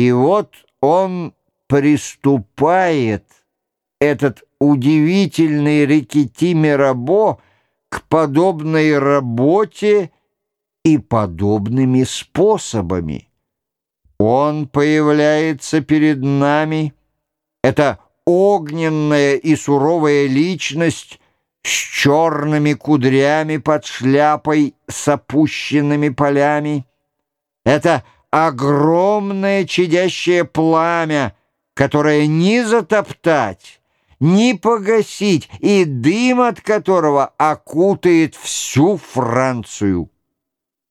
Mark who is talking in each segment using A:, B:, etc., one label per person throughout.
A: И вот он приступает, этот удивительный Рикити Мирабо, к подобной работе и подобными способами. Он появляется перед нами, это огненная и суровая личность с черными кудрями под шляпой с опущенными полями. Это огромное чадящее пламя, которое ни затоптать, ни погасить, и дым от которого окутает всю Францию.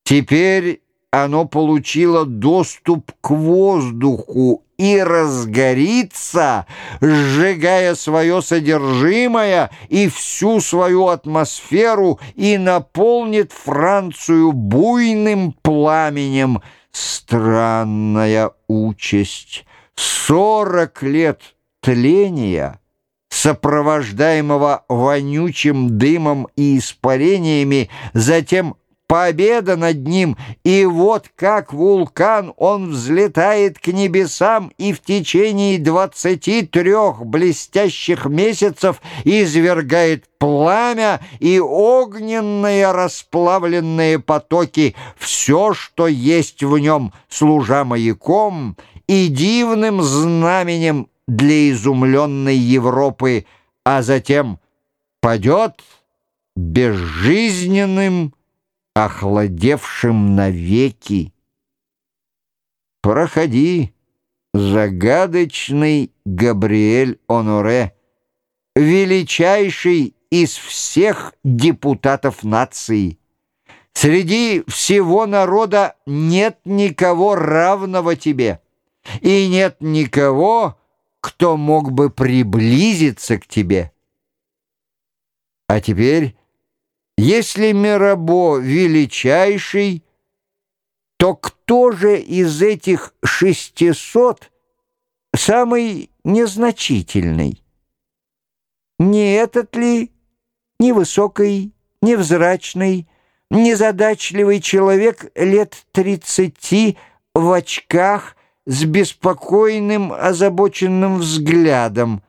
A: Теперь оно получило доступ к воздуху и разгорится, сжигая свое содержимое и всю свою атмосферу и наполнит Францию буйным пламенем. Странная участь. Сорок лет тления, сопровождаемого вонючим дымом и испарениями, затем победа над ним, и вот как вулкан он взлетает к небесам и в течение двадцати трех блестящих месяцев извергает пламя и огненные расплавленные потоки, все, что есть в нем, служа маяком и дивным знаменем для изумленной Европы, а затем падет безжизненным охладевшим навеки. Проходи, загадочный Габриэль Оноре, величайший из всех депутатов нации. Среди всего народа нет никого равного тебе, и нет никого, кто мог бы приблизиться к тебе. А теперь если Мирабо величайший, то кто же из этих шестисот самый незначительный? Не этот ли невысокий, невзрачный, незадачливый человек лет тридцати в очках с беспокойным, озабоченным взглядом,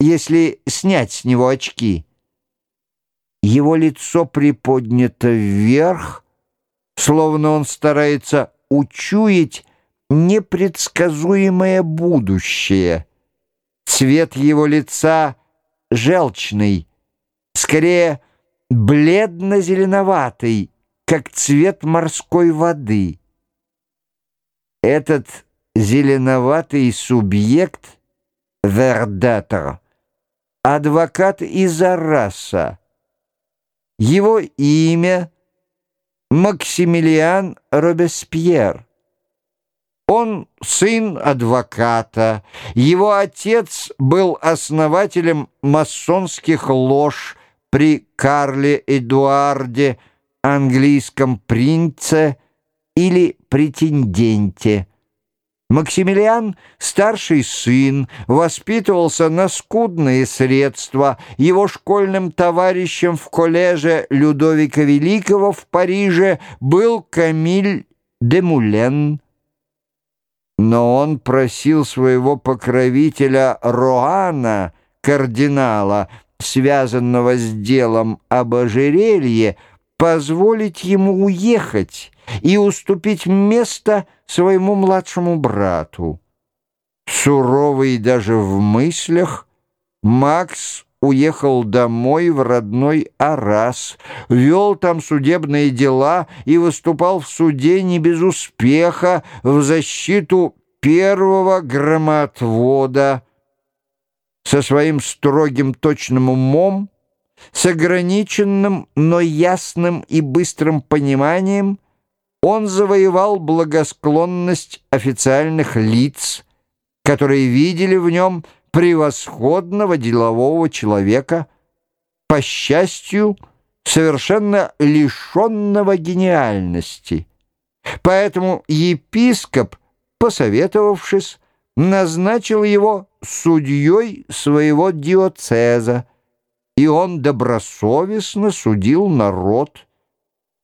A: если снять с него очки? Его лицо приподнято вверх, словно он старается учуять непредсказуемое будущее. Цвет его лица желчный, скорее бледно-зеленоватый, как цвет морской воды. Этот зеленоватый субъект — вердатор, адвокат из Араса, его имя Максимилиан Робеспьер. Он сын адвоката. Его отец был основателем масонских лож при Карле Эдуарде, английском принце или претенденте. Максимилиан, старший сын, воспитывался на скудные средства. Его школьным товарищем в коллеже Людовика Великого в Париже был Камиль де Мулен. Но он просил своего покровителя Роана, кардинала, связанного с делом об ожерелье, позволить ему уехать и уступить место своему младшему брату. Суровый даже в мыслях, Макс уехал домой в родной Арас, вел там судебные дела и выступал в суде не без успеха в защиту первого громотвода. Со своим строгим точным умом, с ограниченным, но ясным и быстрым пониманием он завоевал благосклонность официальных лиц, которые видели в нем превосходного делового человека, по счастью, совершенно лишенного гениальности. Поэтому епископ, посоветовавшись, назначил его судьей своего диоцеза, и он добросовестно судил народ,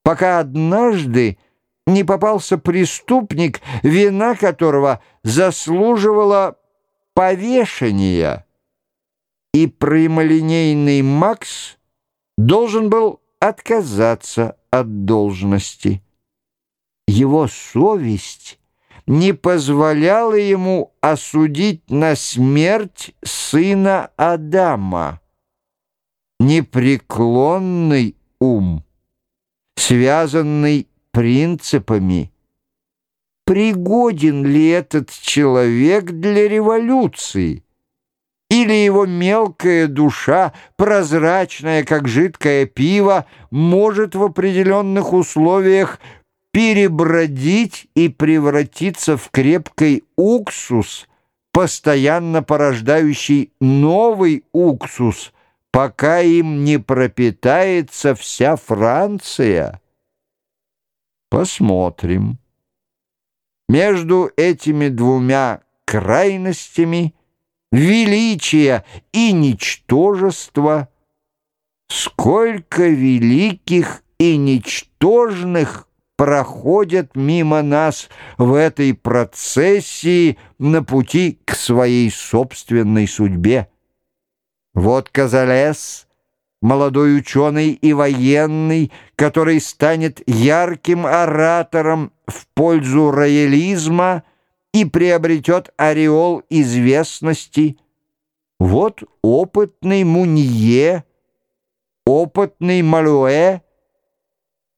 A: пока однажды не попался преступник, вина которого заслуживала повешения, и прямолинейный Макс должен был отказаться от должности. Его совесть не позволяла ему осудить на смерть сына Адама. Непреклонный ум, связанный принципами. Пригоден ли этот человек для революции? Или его мелкая душа, прозрачная, как жидкое пиво, может в определенных условиях перебродить и превратиться в крепкий уксус, постоянно порождающий новый уксус, пока им не пропитается вся Франция. Посмотрим. Между этими двумя крайностями величия и ничтожества сколько великих и ничтожных проходят мимо нас в этой процессии на пути к своей собственной судьбе. Вот Казалес — молодой ученый и военный, который станет ярким оратором в пользу роялизма и приобретет ореол известности. Вот опытный Мунье, опытный Малуэ,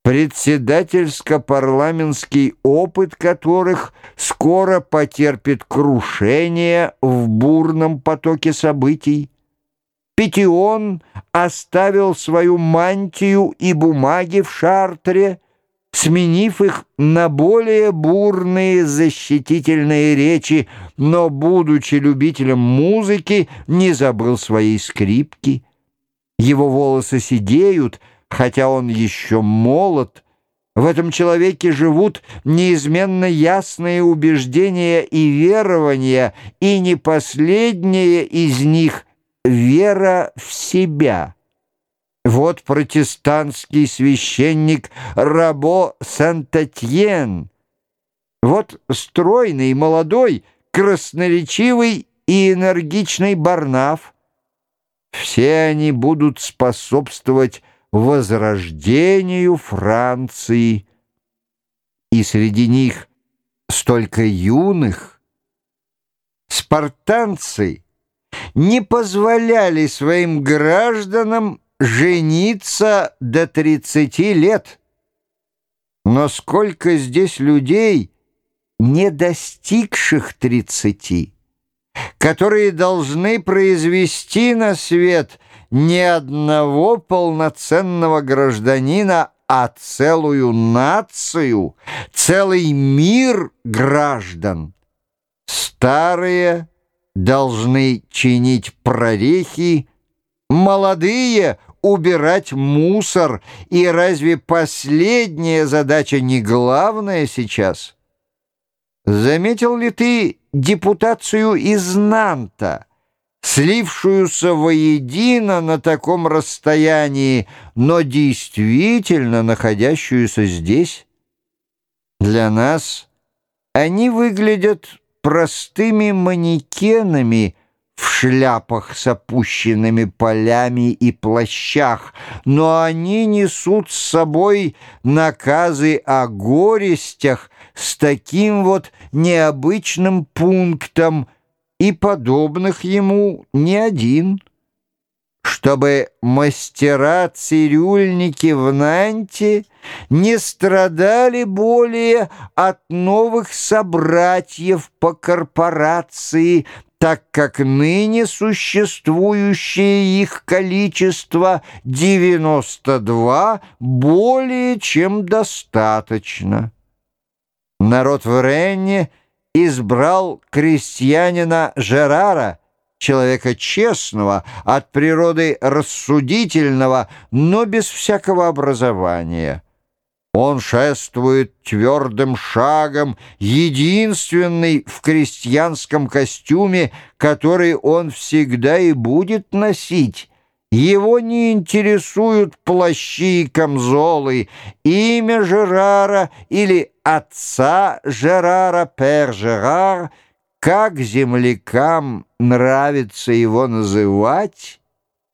A: председательско-парламентский опыт которых скоро потерпит крушение в бурном потоке событий. Петион оставил свою мантию и бумаги в Шартре, сменив их на более бурные защитительные речи, но, будучи любителем музыки, не забыл своей скрипки. Его волосы сидеют, хотя он еще молод. В этом человеке живут неизменно ясные убеждения и верования, и не последнее из них — вера в себя. Вот протестантский священник Рабо Сантатьен. Вот стройный, молодой, красноречивый и энергичный Барнаф. Все они будут способствовать возрождению Франции. И среди них столько юных. Спартанцы — не позволяли своим гражданам жениться до 30 лет. Но сколько здесь людей, не достигших 30, которые должны произвести на свет не одного полноценного гражданина, а целую нацию, целый мир граждан. Старые – должны чинить прорехи, молодые — убирать мусор, и разве последняя задача не главная сейчас? Заметил ли ты депутацию из Нанта, слившуюся воедино на таком расстоянии, но действительно находящуюся здесь? Для нас они выглядят простыми манекенами в шляпах с опущенными полями и плащах, но они несут с собой наказы о горестях с таким вот необычным пунктом, и подобных ему не один чтобы мастера-цирюльники в Нанте не страдали более от новых собратьев по корпорации, так как ныне существующее их количество 92 более чем достаточно. Народ в Ренне избрал крестьянина Жерара, человека честного, от природы рассудительного, но без всякого образования. Он шествует твердым шагом, единственный в крестьянском костюме, который он всегда и будет носить. Его не интересуют плащи и камзолы, имя Жерара или отца Жерара Пер Жерар, как землякам нравится его называть,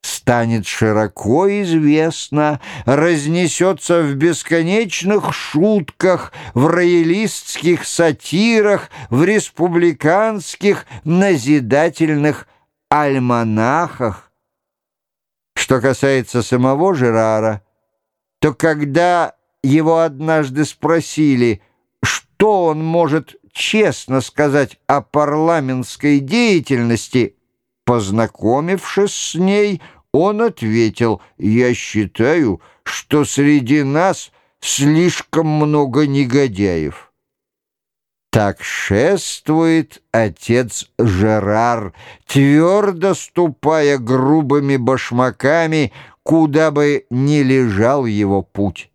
A: станет широко известно, разнесется в бесконечных шутках, в роялистских сатирах, в республиканских назидательных альманахах. Что касается самого Жерара, то когда его однажды спросили, что он может честно сказать о парламентской деятельности, познакомившись с ней, он ответил, «Я считаю, что среди нас слишком много негодяев». Так шествует отец Жерар, твердо ступая грубыми башмаками, куда бы ни лежал его путь.